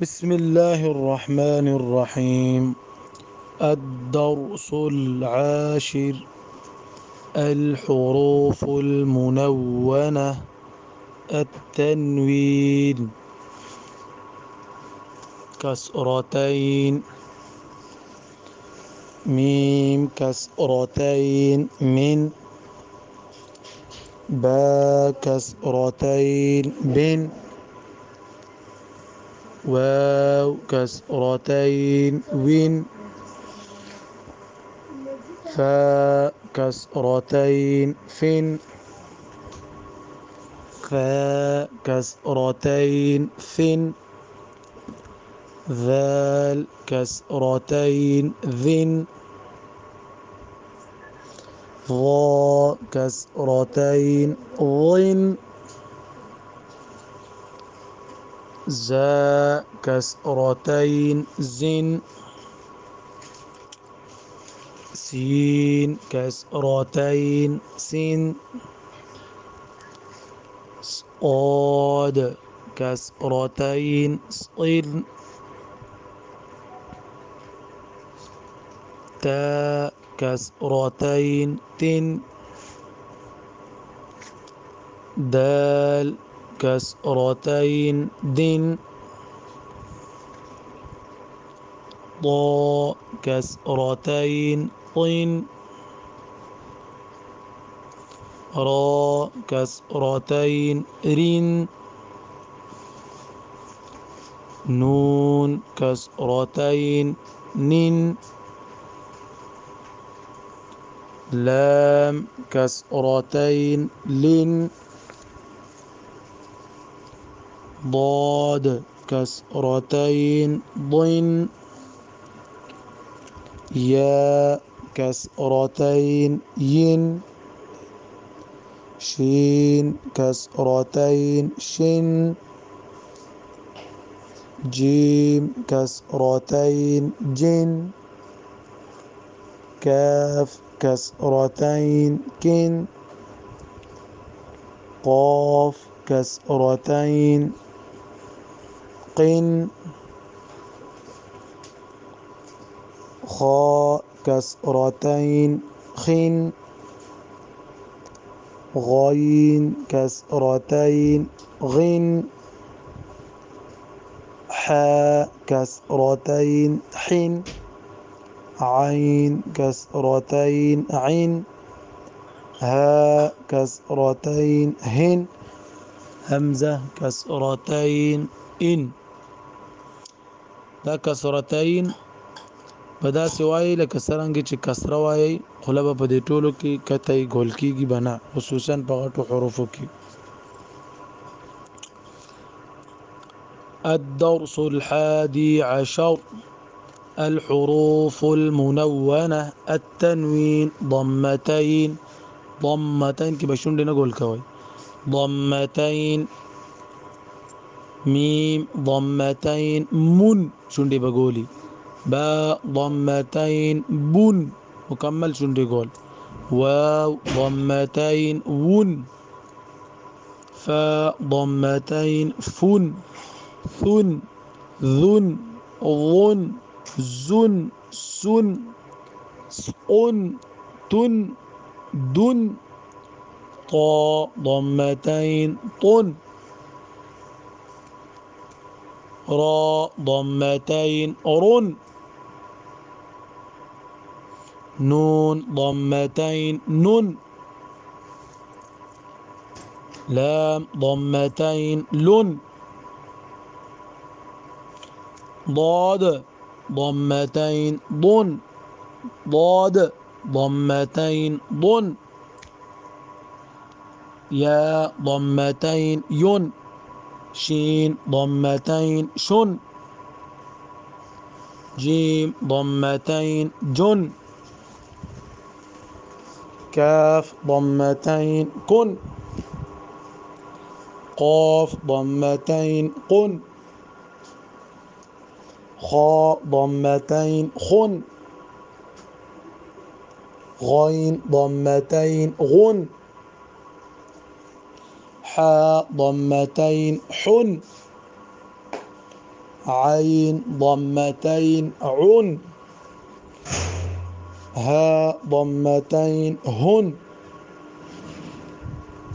بسم الله الرحمن الرحيم. الدرس العاشر. الحروف المنونة. التنوين. كسرتين. ميم كسرتين. من. با كسرتين. بن. واو كسرتين وين؟ فاء كسرتين فين؟ فاء كسرتين فين؟ ذال كسرتين ذن. ظا كسرتين ظن. زاء كسرتين زن سين. كسرتين سن صاد كسرتين صن تاء كسرتين تن دال. كسرتين دن ضاء كسرتين طن را كسرتين رن نون كسرتين نن لام كسرتين لن ضاد كسرتين ضن. يا كسرتين ين. شين كسرتين شن. جيم كسرتين جن. كاف كسرتين كن. قاف كسرتين خاء كسرتين. خن غين كسرتين. غن حاء كسرتين. حن عين كسرتين. عين. هاء كسرتين. هن. همزة كسرتين. إن. دا کسرتین په داسې وایي لکه څرنګه چې کسره وایي به په دې ټولو کې کته ګول کېږي بنا خصوصا په غټو حروفو کې. الدرس الحادي عشر الحروف المنونة التنوين ضمتين. ضمتين کې بشونډ نه ګول کوي ضمتين ميم ضمتين من. شونډي بګولي با ضمتين بن. مكمل شونډي ګول واو ضمتين ون. فا ضمتين فن. ثن. ذن. ظن. زن. سن. صن تن. دن. طا ضمتين طن. را ضمتين. رن نون ضمتين. نن لام ضمتين. لن ضاد ضمتين. ضن. ضاد ضمتين. ضن. يا ضمتين. ين شين ضمتين شن. جيم ضمتين جن. كاف ضمتين كن. قاف ضمتين قن. خاء ضمتين خن. غين ضمتين غن. حاء ضمتين حن. عين ضمتين عن. ها ضمتين هن.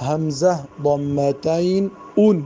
همزة ضمتين أن.